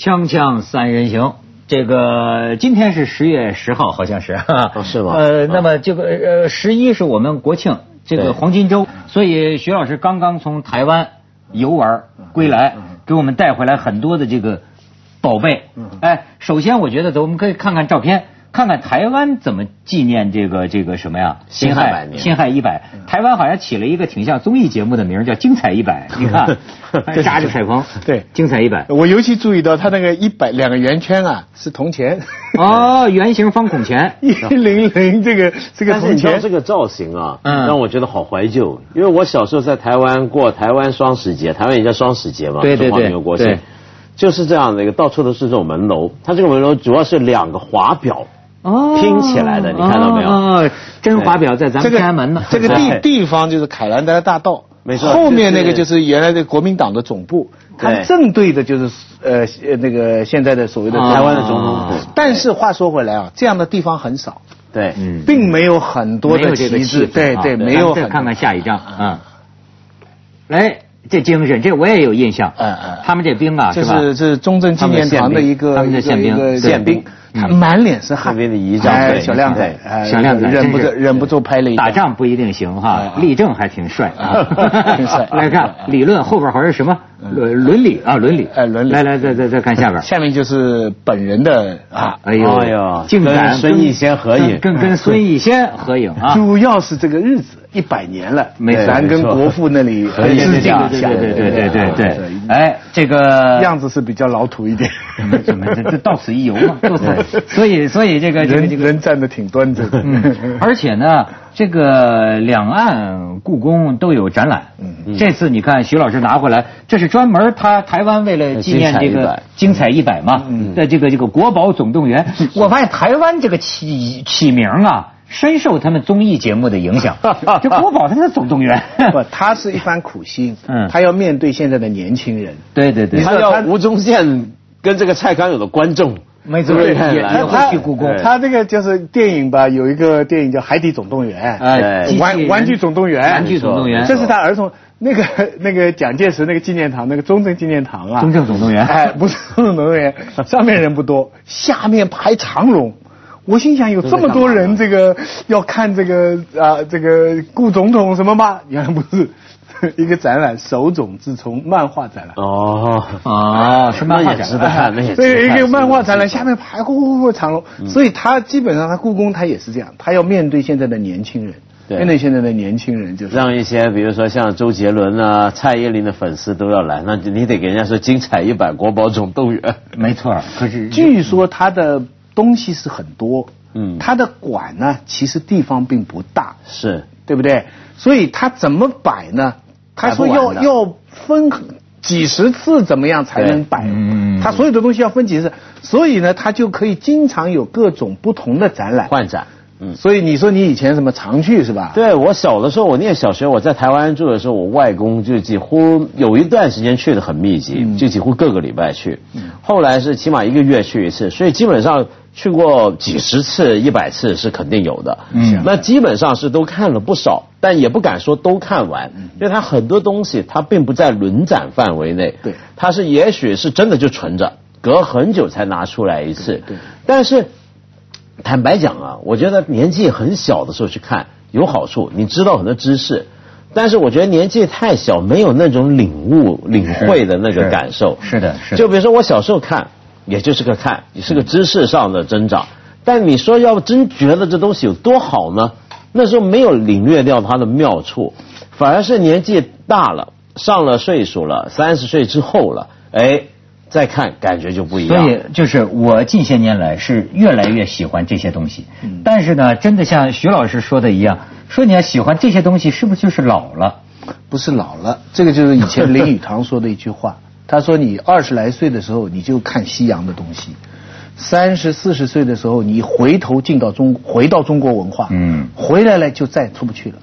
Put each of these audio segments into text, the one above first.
锵锵三人行，这个今天是十月十号，好像是，哦是吧？呃，啊那么这个呃十一是我们国庆，这个黄金周，所以徐老师刚刚从台湾游玩归来，给我们带回来很多的这个宝贝。哎，首先我觉得，我们可以看看照片。看看台湾怎么纪念这个这个什么呀？辛亥百年辛亥一百。台湾好像起了一个挺像综艺节目的名，叫“精彩一百”。你看，扎着彩虹，对精彩一百。我尤其注意到它那个一百两个圆圈啊是铜钱，哦，圆形方孔钱。一零零这个这个但是铜钱这，个造型啊，嗯让我觉得好怀旧。因为我小时候在台湾过台湾双十节，台湾也叫双十节嘛，中华对对对民国国庆对，就是这样的一个，到处都是这种门楼。它这个门楼主要是两个华表哦拼起来的，你看到没有？哦，真华表在咱们天安门呢。这个地地方就是凯兰德大道，没错后面那个就是原来的国民党的总部，它对正对的就是呃呃那个现在的所谓的哦。台湾的总统府但是话说回来啊，这样的地方很少，对，嗯并没有很多的旗帜，对对，没有再看看下一张啊。来，这精神，这我也有印象。嗯嗯。他们这兵啊，这吧？是这是中正纪念堂的一个他们的一个宪兵一个宪兵兵，他满脸是汗，微微的仪仗哎小亮仔小亮仔忍不住忍不住拍了一张。打仗不一定行哈哎，立正还挺帅。啊，挺帅。来看理论后边好像什么伦伦理啊，伦理，哎伦理。来来，再再再看下边。下面就是本人的啊，哎呦，哎呦竟敢跟孙逸仙合影。跟跟孙逸仙合影啊！主要是这个日子一百年了，咱跟国父那里合影致敬对一下，对对对对对对，哎，哎，这个样子是比较老土一点，怎么这这到此一游嘛，所以所以这个人这个人站的挺端正，嗯，而且呢，这个两岸故宫都有展览。嗯这次你看徐老师拿回来，这是专门他台湾为了纪念这个精彩一百嘛嗯的这个这个国宝总动员。我发现台湾这个起起名啊，深受他们综艺节目的影响。这国宝他是总动员。不，他是一番苦心，嗯他要面对现在的年轻人，对对对他，要吴宗宪跟这个蔡康永的观众，没错，对也也他会去故宫。他这个就是电影吧，有一个电影叫《海底总动员》，哎，玩玩具总动员，玩具总动员，这是他儿童那个那个蒋介石那个纪念堂，那个中正纪念堂啊，中正总动员哎，不是中正总动员，上面人不多，下面排长龙。我心想，有这么多人，这个要看这个啊，这个顾总统什么吗？原来不是，一个展览，手冢治虫漫画展览。哦，啊，是漫画展那也值得看，那也对，一个漫画展览下面排呼呼呼长龙，所以他基本上他故宫他也是这样，他要面对现在的年轻人，对面对现在的年轻人就是让一些比如说像周杰伦啊、蔡依林的粉丝都要来，那你得给人家说精彩一百国宝总动员。没错。可是据说他的东西是很多，嗯他的馆呢其实地方并不大，是，对不对？所以他怎么摆呢？他说要要分几十次怎么样才能摆嗯？他所有的东西要分几十次，所以呢，他就可以经常有各种不同的展览。换展。嗯，所以你说你以前什么常去是吧？对我小的时候，我念小学，我在台湾住的时候，我外公就几乎有一段时间去的很密集，嗯就几乎各个礼拜去。后来是起码一个月去一次，所以基本上去过几十次、一百次是肯定有的。嗯那基本上是都看了不少，但也不敢说都看完，因为它很多东西它并不在轮展范围内。对它是也许是真的就存着，隔很久才拿出来一次。对对但是坦白讲啊，我觉得年纪很小的时候去看有好处，你知道很多知识。但是我觉得年纪太小，没有那种领悟、领会的那个感受。是的是的就比如说我小时候看，也就是个看，也是个知识上的增长。但你说要真觉得这东西有多好呢？那时候没有领略掉它的妙处，反而是年纪大了，上了岁数了，三十岁之后了，哎，再看感觉就不一样。所以就是我近些年来是越来越喜欢这些东西，嗯但是呢，真的像徐老师说的一样，说你要喜欢这些东西，是不是就是老了？不是老了，这个就是以前林语堂说的一句话。他说你二十来岁的时候你就看西洋的东西，三十四十岁的时候你回头进到中回到中国文化，嗯回来了就再出不去了。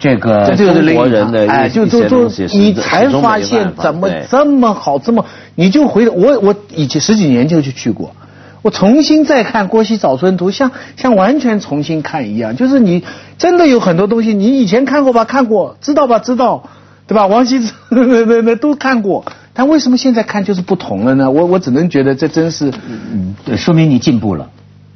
这个这就是中国人的哎就就就你才发现怎么这么好，这么你就回我我以前十几年就去去过，我重新再看《郭熙早春图》，像像完全重新看一样，就是你真的有很多东西，你以前看过吧？看过，知道吧？知道，对吧？王羲之那那那都看过，但为什么现在看就是不同了呢？我我只能觉得这真是，对说明你进步了。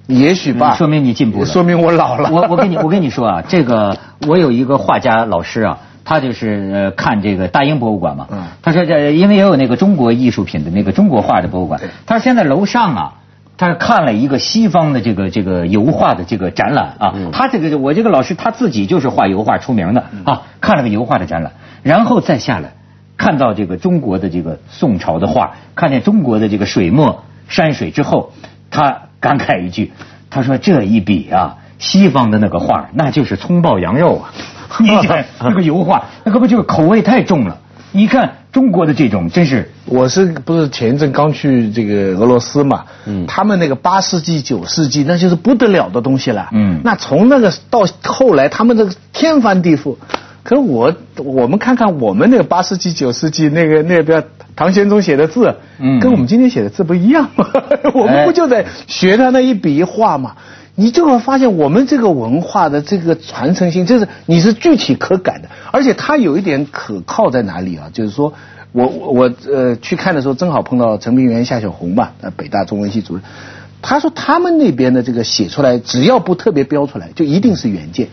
也许吧，说明你进步了，说明我老了。我我跟你我跟你说啊，这个我有一个画家老师啊，他就是呃看这个大英博物馆嘛，嗯他说这因为也有那个中国艺术品的那个中国画的博物馆，他说现在楼上啊。他看了一个西方的这个这个油画的这个展览啊，他这个我这个老师他自己就是画油画出名的啊，看了个油画的展览，然后再下来看到这个中国的这个宋朝的画，看见中国的这个水墨山水之后，他感慨一句，他说这一笔啊，西方的那个画那就是葱爆羊肉啊，你看那个油画，那可不就是口味太重了？你看中国的这种真是，我是不是前一阵刚去这个俄罗斯嘛？嗯，他们那个八世纪、九世纪，那就是不得了的东西了。嗯那从那个到后来，他们这个天翻地覆。可是我我们看看我们那个八世纪、九世纪那个那个唐玄宗写的字，嗯跟我们今天写的字不一样吗？我们不就在学他那一笔一画吗？你就会发现，我们这个文化的这个传承性，就是你是具体可感的，而且它有一点可靠在哪里啊？就是说我我我呃去看的时候，正好碰到陈平原、夏小红吧，呃北大中文系主任，他说他们那边的这个写出来，只要不特别标出来，就一定是原件。嗯，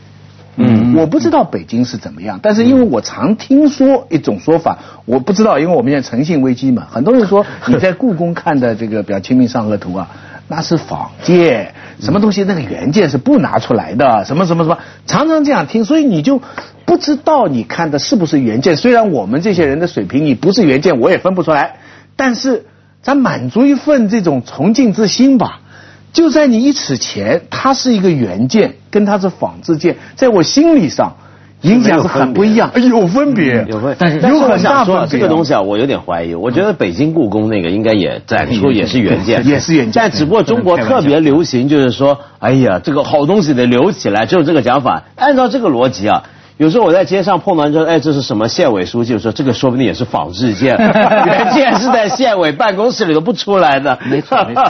我不知道北京是怎么样，但是因为我常听说一种说法，我不知道，因为我们现在诚信危机嘛，很多人说 你在故宫看的这个比如《清明上河图》啊，那是仿件，什么东西那个原件是不拿出来的，什么什么什么，常常这样听，所以你就不知道你看的是不是原件。虽然我们这些人的水平，你不是原件我也分不出来，但是咱满足一份这种崇敬之心吧。就在你一尺前，它是一个原件，跟它是仿制件，在我心理上影响是很不一样，有分别，有分，但是但是我有很大想说分别这个东西啊，我有点怀疑。我觉得北京故宫那个应该也展出也是原件，也是原件但只不过中国特别流行，就是说，哎呀，这个好东西得留起来，只有这个讲法。按照这个逻辑啊。有时候我在街上碰到人说，哎，这是什么县委书记？我说这个说不定也是仿制件，原件是在县委办公室里头不出来的。没错没错，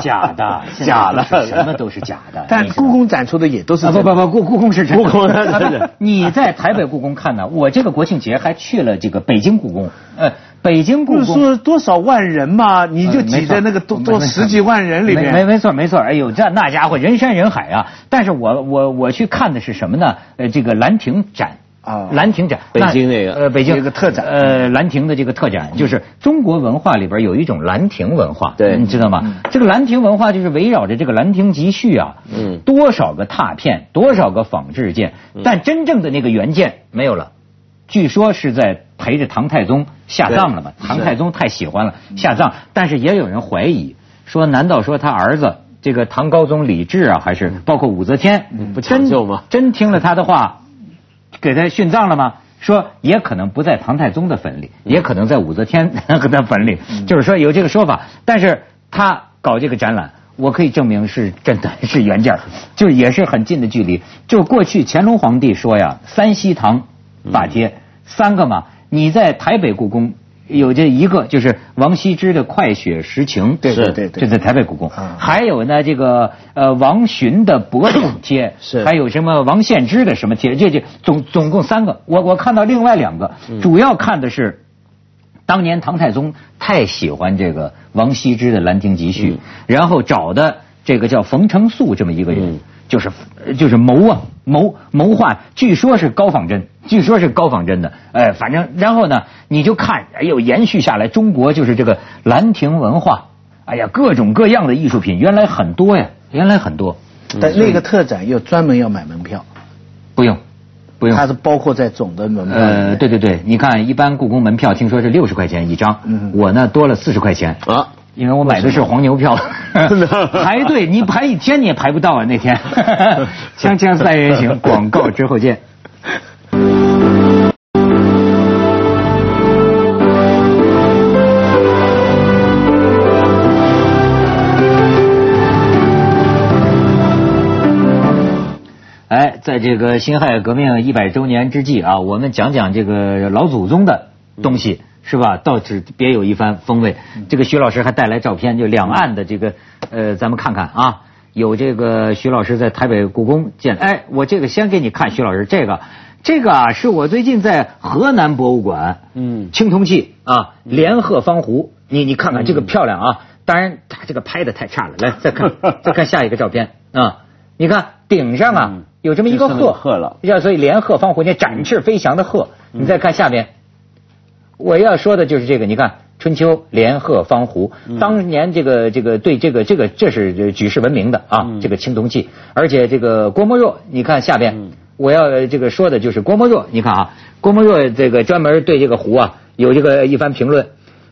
假的，假的什么都是假的。但故宫展出的也都是啊不不不，故故宫是真的故宫是真的 你在台北故宫看呢？我这个国庆节还去了这个北京故宫，呃，北京故不是宫。说多少万人嘛，你就挤在那个多没多十几万人里面没。没错没错，哎呦，这那家伙人山人海啊！但是我我我去看的是什么呢？呃，这个兰亭展。啊兰亭展，北京那个呃，北京有一个特展呃，兰亭的这个特展，就是中国文化里边有一种兰亭文化，对你知道吗？这个兰亭文化就是围绕着这个《兰亭集序》啊，嗯多少个拓片，多少个仿制件，但真正的那个原件没有了。据说是在陪着唐太宗下葬了嘛？唐太宗太喜欢了，下葬。但是也有人怀疑说，难道说他儿子这个唐高宗李治啊，还是包括武则天，不抢真救吗真听了他的话，给他殉葬了吗？说也可能不在唐太宗的坟里，也可能在武则天 的坟里，就是说有这个说法。但是他搞这个展览，我可以证明是真的 是原件儿，就也是很近的距离。就过去乾隆皇帝说呀，三希堂法帖三个嘛，你在台北故宫。有这一个就是王羲之的《快雪时晴》，对对对对这在台北故宫啊。还有呢，这个呃王洵的《博统帖》，是还有什么王献之的什么帖，这这总总共三个。我我看到另外两个，主要看的是当年唐太宗太喜欢这个王羲之的《兰亭集序》，然后找的这个叫冯承素这么一个人嗯。就是就是谋啊谋谋划，据说是高仿真，据说是高仿真的，哎，反正然后呢，你就看，哎呦，延续下来，中国就是这个兰亭文化，哎呀，各种各样的艺术品，原来很多呀，原来很多，但那个特展又专门要买门票，不用不用。它，是包括在总的门票里呃，对对对，你看一般故宫门票听说是六十块钱一张，嗯我呢多了四十块钱。啊，因为我买的是黄牛票，排队你排一天你也排不到啊！那天，锵锵三人行，广告之后见。哎，在这个辛亥革命一百周年之际啊，我们讲讲这个老祖宗的东西。是吧？倒是别有一番风味。这个徐老师还带来照片，就两岸的这个，呃，咱们看看啊。有这个徐老师在台北故宫见，哎，我这个先给你看徐老师这个，这个啊是我最近在河南博物馆，嗯，青铜器啊，连鹤方壶，你你看看这个漂亮啊，当然它这个拍的太差了，来再看 再看下一个照片啊，你看顶上啊有这么一个鹤，鹤了，要所以连鹤方壶，那展翅飞翔的鹤，你再看下边，我要说的就是这个，你看。春秋连鹤方壶，当年这个这个对这个这个这是举世闻名的啊，这个青铜器，而且这个郭沫若，你看下边，我要这个说的就是郭沫若，你看啊，郭沫若这个专门对这个壶啊有这个一番评论，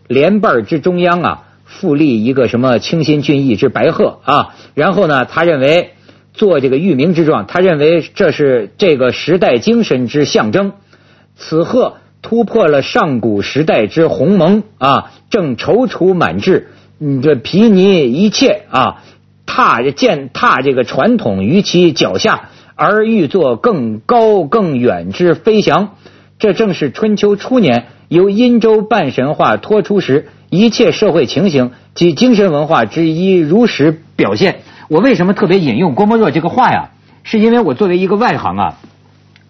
莲瓣之中央啊复立一个什么清新俊逸之白鹤啊，然后呢，他认为做这个玉名之状，他认为这是这个时代精神之象征，此鹤。突破了上古时代之鸿蒙啊，正踌躇满志，你这皮泥一切啊，踏践踏这个传统于其脚下，而欲做更高更远之飞翔。这正是春秋初年由殷周半神话托出时一切社会情形及精神文化之一如实表现。我为什么特别引用郭沫若这个话呀？是因为我作为一个外行啊，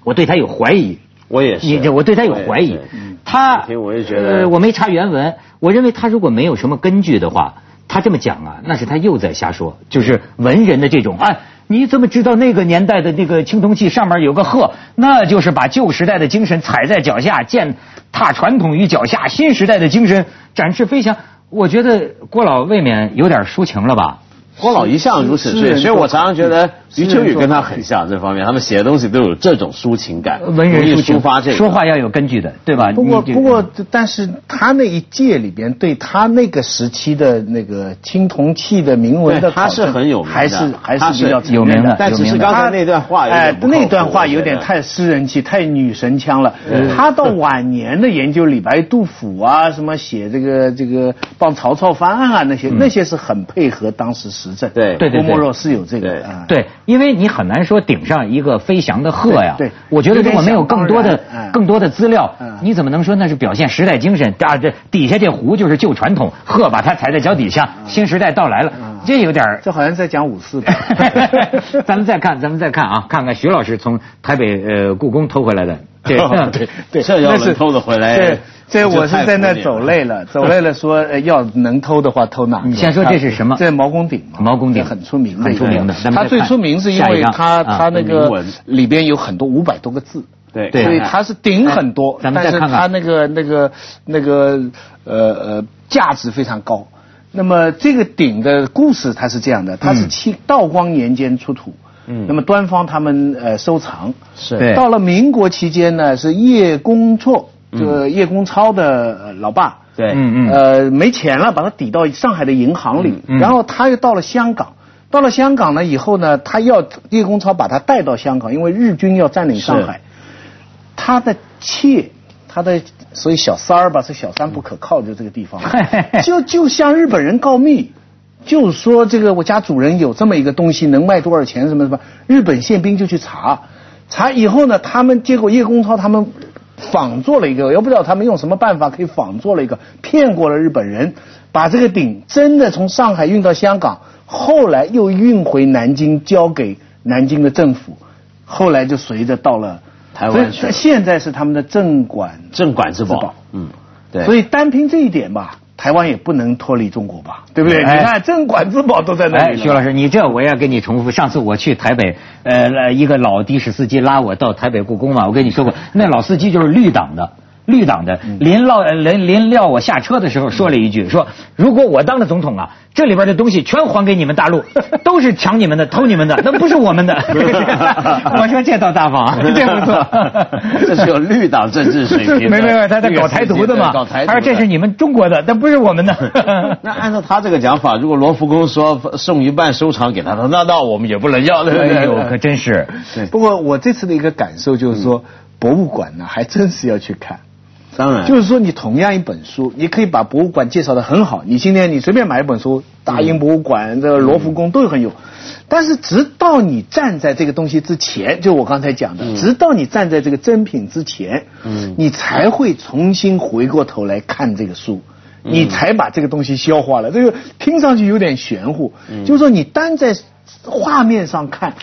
我对他有怀疑。我也是，你这我对他有怀疑。他，我也觉得，我没查原文。我认为他如果没有什么根据的话，他这么讲啊，那是他又在瞎说。就是文人的这种，哎，你怎么知道那个年代的那个青铜器上面有个鹤？那就是把旧时代的精神踩在脚下，践踏传统于脚下，新时代的精神展翅飞翔。我觉得郭老未免有点抒情了吧？郭老一向如此，所以所以我常常觉得余秋雨跟他很像这方面，他们写的东西都有这种抒情感，文人抒发这个说话要有根据的，对吧？不过不过，但是他那一届里边对他那个时期的那个青铜器的铭文的，他是很有名的，还是还是比较有名的。但只是刚才那段话，哎，那段话有点太诗人气，太女神腔了。他到晚年的研究李白、杜甫啊，什么写这个这个帮曹操翻案啊，那些那些是很配合当时时政。对对对。郭沫若是有这个，对，因为你很难说顶上一个飞翔的鹤呀。对，我觉得如果没有更多的、更多的资料，你怎么能说那是表现时代精神？啊，这底下这壶就是旧传统，鹤把它踩在脚底下，新时代到来了，这有点这好像在讲五四。咱们再看，咱们再看啊，看看徐老师从台北呃故宫偷回来的。对对对，这要能偷的回来。这我是在那走累了，走累了说要能偷的话偷哪？你先说这是什么？这毛公鼎毛公鼎很出名的，很出名的。它最出名是因为它它那个里边有很多五百多个字，对，所以它是鼎很多，但是它那个那个那个呃呃价值非常高。那么这个鼎的故事它是这样的，它是清道光年间出土。嗯，那么端方他们呃收藏。是。到了民国期间呢，是叶公绰，这个叶公超的老爸，对，嗯嗯，呃没钱了，把他抵到上海的银行里，然后他又到了香港，到了香港呢以后呢，他要叶公超把他带到香港，因为日军要占领上海，他的妾，他的所以小三儿吧，是小三不可靠，就这个地方，就就向日本人告密。就说，这个我家主人有这么一个东西，能卖多少钱？什么什么？日本宪兵就去查，查以后呢，他们结果叶公超他们仿做了一个，我也不知道他们用什么办法可以仿做了一个，骗过了日本人，把这个鼎真的从上海运到香港，后来又运回南京，交给南京的政府，后来就随着到了台湾去。现在是他们的镇馆镇馆之宝。嗯，对。所以单凭这一点吧。台湾也不能脱离中国吧，对不对？你看镇馆之宝都在那里。徐老师，你这我要跟你重复。上次我去台北，呃，一个老的士司机拉我到台北故宫嘛，我跟你说过，那老司机就是绿党的。绿党的临落临临撂我下车的时候说了一句：说如果我当了总统啊，这里边的东西全还给你们大陆，都是抢你们的、偷你们的，那不是我们的。我说这倒大方，这不错。这是有绿党政治水平。没没没，他在搞台独的嘛。搞台独。他说这是你们中国的，那不是我们的。那按照他这个讲法，如果罗浮宫说送一半收藏给他，那那我们也不能要。哎呦，可真是。不过我这次的一个感受就是说，博物馆呢还真是要去看。当然，就是说，你同样一本书，你可以把博物馆介绍的很好。你今天你随便买一本书，大英博物馆、这罗浮宫都很有。但是，直到你站在这个东西之前，就我刚才讲的，直到你站在这个珍品之前，嗯，你才会重新回过头来看这个书，你才把这个东西消化了。这个听上去有点玄乎，就是说，你单在画面上看，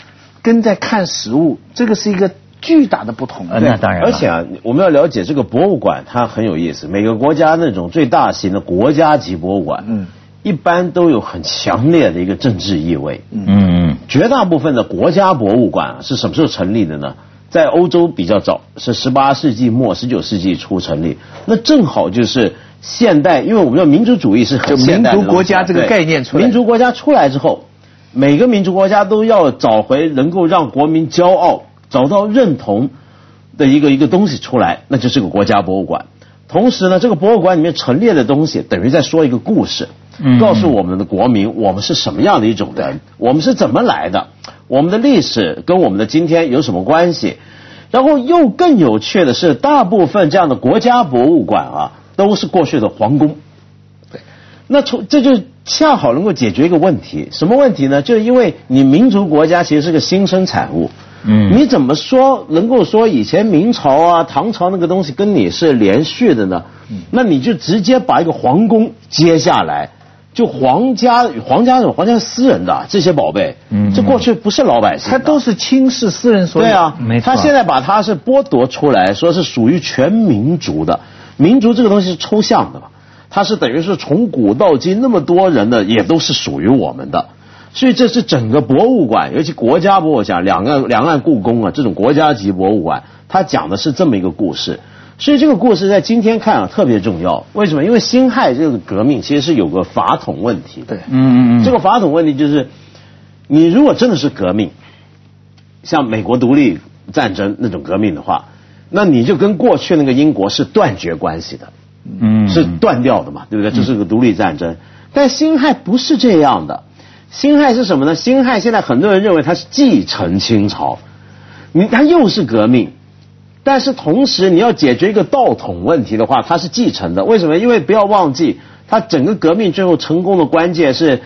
跟在看实物，这个是一个。巨大的不同。呃那当然了而且啊，我们要了解这个博物馆，它很有意思。每个国家那种最大型的国家级博物馆，嗯，一般都有很强烈的一个政治意味。嗯嗯绝大部分的国家博物馆啊是什么时候成立的呢？在欧洲比较早，是十八世纪末、十九世纪初成立。那正好就是现代，因为我们的民族主义是很就现代的民族国家这个概念出来民族国家出来之后，每个民族国家都要找回能够让国民骄傲、找到认同的一个一个东西出来，那就是个国家博物馆。同时呢，这个博物馆里面陈列的东西，等于在说一个故事，嗯告诉我们的国民，我们是什么样的一种人，我们是怎么来的，我们的历史跟我们的今天有什么关系。然后又更有趣的是，大部分这样的国家博物馆啊，都是过去的皇宫。对那从这就恰好能够解决一个问题，什么问题呢？就是因为你民族国家其实是个新生产物，嗯你怎么说能够说以前明朝啊、唐朝那个东西跟你是连续的呢？那你就直接把一个皇宫接下来，就皇家皇家是皇家是私人的这些宝贝，嗯这过去不是老百姓的，它都是轻视私人所有。对啊，没错他现在把它是剥夺出来，说是属于全民族的。民族这个东西是抽象的嘛，它是等于是从古到今那么多人的也都是属于我们的。所以这是整个博物馆，尤其国家博物馆，两岸两岸故宫啊，这种国家级博物馆，它讲的是这么一个故事。所以这个故事在今天看啊特别重要。为什么？因为辛亥这个革命其实是有个法统问题的。对嗯嗯嗯，这个法统问题就是，你如果真的是革命，像美国独立战争那种革命的话，那你就跟过去那个英国是断绝关系的，嗯是断掉的嘛，对不对？这是个独立战争。但辛亥不是这样的，辛亥是什么呢？辛亥现在很多人认为它是继承清朝，你它又是革命。但是同时，你要解决一个道统问题的话，它是继承的。为什么？因为不要忘记，它整个革命最后成功的关键是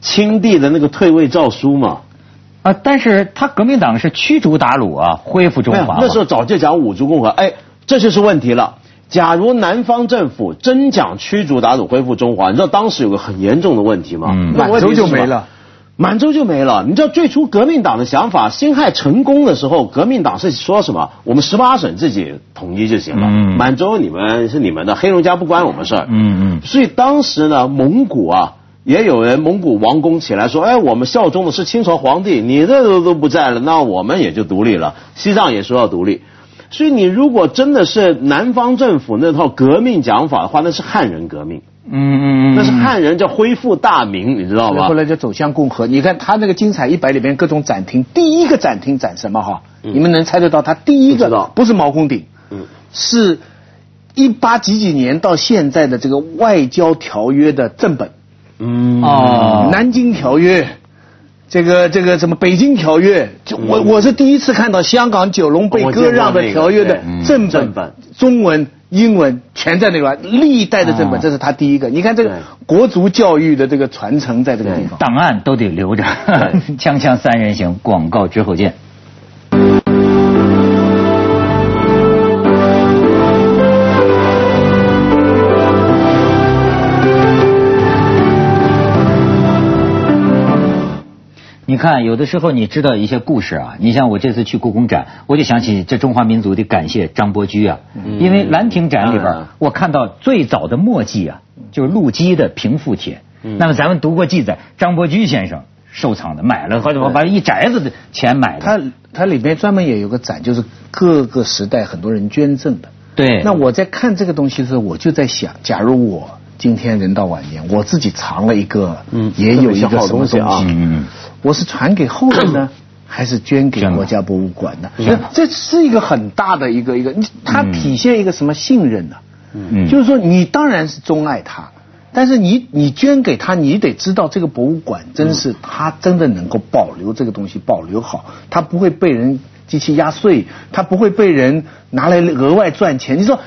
清帝的那个退位诏书嘛。啊，但是他革命党是驱逐鞑虏啊，恢复中华。那时候早就讲五族共和，哎，这就是问题了。假如南方政府真讲驱逐鞑虏、恢复中华，你知道当时有个很严重的问题吗？满洲就没了。满洲就没了。你知道最初革命党的想法，辛亥成功的时候，革命党是说什么？我们十八省自己统一就行了，嗯满洲你们是你们的，黑龙江不关我们事儿。嗯嗯所以当时呢，蒙古啊，也有人蒙古王公起来说，哎，我们效忠的是清朝皇帝，你这都都不在了，那我们也就独立了。西藏也说要独立。所以你如果真的是南方政府那套革命讲法的话，那是汉人革命，嗯嗯嗯，那是汉人叫恢复大明，你知道吗后？来就走向共和。你看他那个精彩一百里边各种展厅，第一个展厅展什么哈？你们能猜得到？他第一个不是毛公鼎，嗯是一八几几年到现在的这个外交条约的正本，嗯哦南京条约。这个这个什么北京条约，就我我是第一次看到香港九龙被割让的条约的正本对嗯正本，中文、英文全在那个历代的正本，啊这是他第一个。你看这个国足教育的这个传承在这个地方。档案都得留着。锵锵三人行，广告之后见。你看，有的时候你知道一些故事啊，你像我这次去故宫展，我就想起这中华民族得感谢张伯驹啊，因为兰亭展里边我看到最早的墨迹啊，就是陆机的平复帖。那么咱们读过记载，张伯驹先生收藏的，买了或者把一宅子的钱买的。它它里边专门也有个展，就是各个时代很多人捐赠的。对，那我在看这个东西的时候，我就在想，假如我今天人到晚年，我自己藏了一个，嗯。也有一个什么这么一些好东西，东西啊。嗯嗯我是传给后人呢，还是捐给国家博物馆呢？这是一个很大的一个一个，你它嗯体现一个什么信任呢？嗯就是说你当然是钟爱它，但是你你捐给他，你得知道这个博物馆真是它真的能够保留这个东西，保留好，它不会被人机器压碎，它不会被人拿来额外赚钱。你说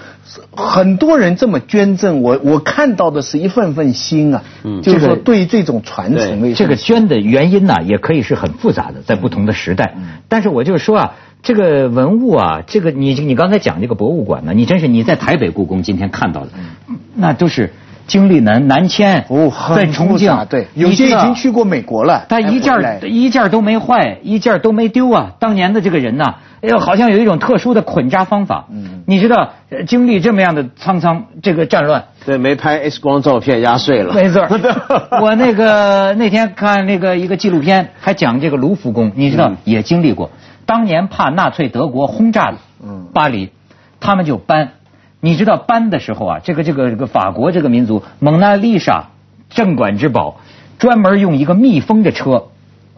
很多人这么捐赠，我我看到的是一份份心啊，嗯就是说对于这种传承这个捐的原因呢，也可以是很复杂的，在不同的时代。但是我就是说啊，这个文物啊，这个你你刚才讲这个博物馆呢，你真是你在台北故宫今天看到的，那都是经历南南迁哦，在重庆，对，有些已经去过美国了，但一件一件都没坏，一件都没丢啊！当年的这个人呐，哎呦，好像有一种特殊的捆扎方法。嗯，你知道，经历这么样的沧桑这个战乱，对，没拍 X 光照片压碎了。没错，我那个那天看那个一个纪录片，还讲这个卢浮宫，你知道也经历过。当年怕纳粹德国轰炸巴黎，他们就搬。你知道搬的时候啊，这个这个这个法国这个民族，蒙娜丽莎镇馆之宝，专门用一个密封的车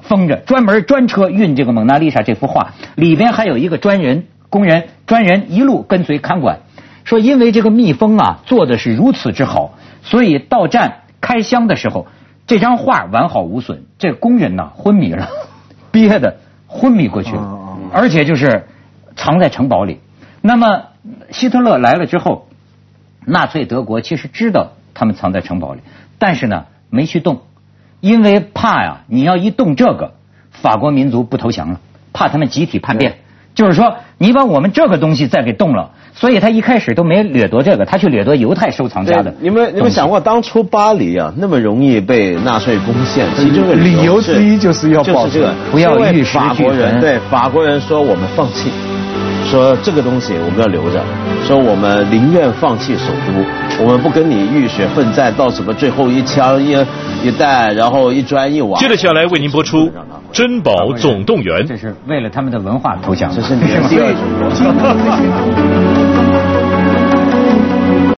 封着，专门专车运这个蒙娜丽莎这幅画，里边还有一个专人工人专人一路跟随看管。说因为这个密封啊做的是如此之好，所以到站开箱的时候，这张画完好无损。这工人呐昏迷了，憋的昏迷过去了，而且就是藏在城堡里。那么。希特勒来了之后，纳粹德国其实知道他们藏在城堡里，但是呢没去动，因为怕呀，你要一动这个，法国民族不投降了，怕他们集体叛变。就是说，你把我们这个东西再给动了，所以他一开始都没掠夺这个，他去掠夺犹太收藏家的。你们你们想过，当初巴黎啊那么容易被纳粹攻陷，其中的理由之一就是要保这个，不要玉石法国人对法国人说我们放弃。说这个东西我们要留着，说我们宁愿放弃首都，我们不跟你浴血奋战到什么最后一枪一一弹，然后一砖一瓦。接着下来为您播出《珍宝总动员》，这是为了他们的文化投降，这是你的第二种。